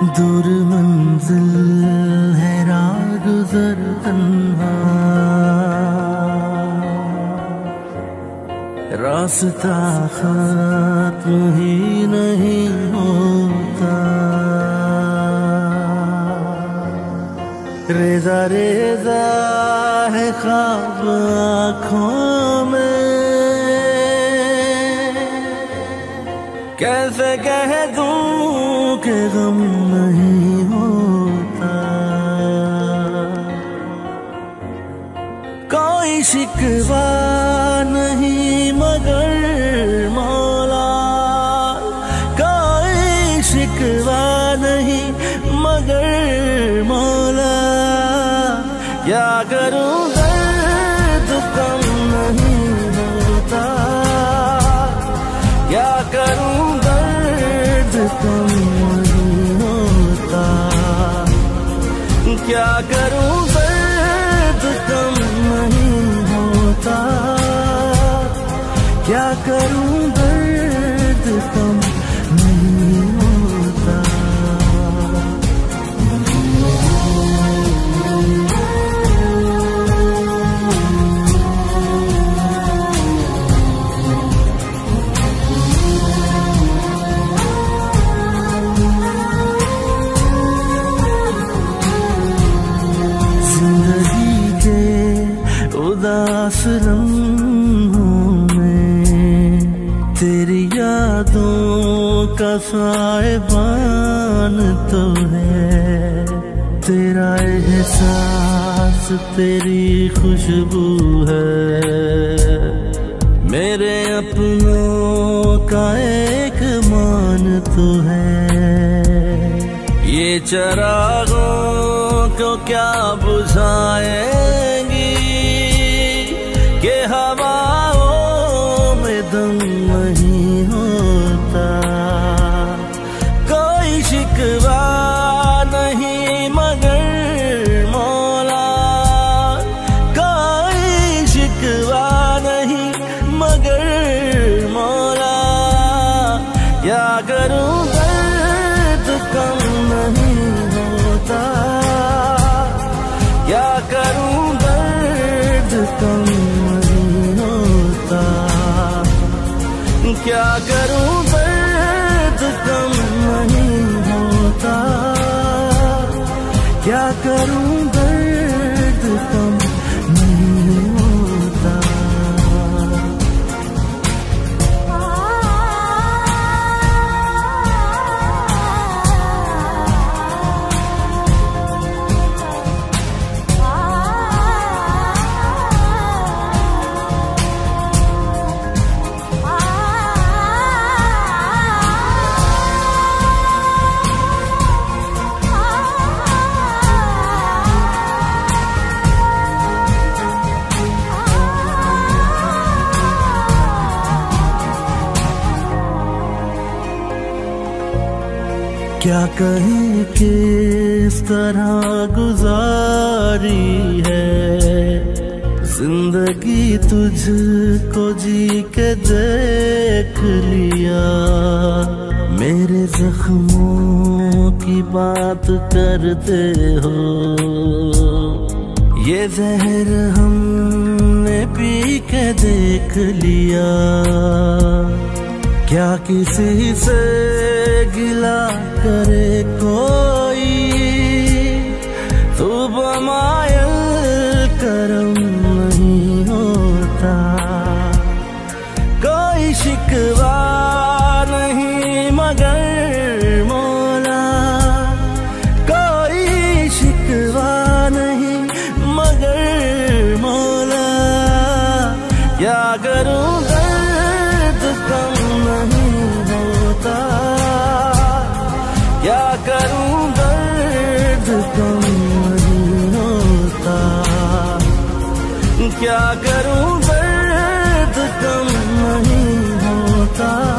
دور منزل ہے راہ گزر تنہا۔ راستہ ختم ہی نہیں ہوتا۔ ریزا ریزا ہے خواب آنکھوں میں۔ کیسے کہہ دوں کہ غم شکوا نہیں مگر مولا کوئی شکوا نہیں مگر مولا کیا کروں درد کم نہیں ہوتا کیا کروں درد کم نہیں ہوتا، کیا کروں درد کم نہیں ہوتا کیا کروں تیری یادوں کا سائبان تو ہے۔ تیرا احساس، تیری خوشبو ہے۔ میرے اپنوں کا ایک مان تو ہے۔ یہ چراغوں کو کیا بجھائیں دم نہیں ہوتا۔ کوئی شکوا نہیں مگر مولا۔ کوئی شکوا نہیں مگر مولا۔ کیا کروں درد کم نہیں ہوتا۔ کیا کروں درد کم کروں درد کم نہیں ہوتا کیا کروں؟ کیا کہیں کس طرح گزاری ہے؟ زندگی تجھ کو جی کے دیکھ لیا۔ میرے زخموں کی بات کرتے ہو۔ یہ زہر ہم نے پی کے دیکھ لیا۔ کیا کسی سے گلا کرے کوئی؟ تو بمائے کیا کروں؟ درد کم نہیں ہوتا۔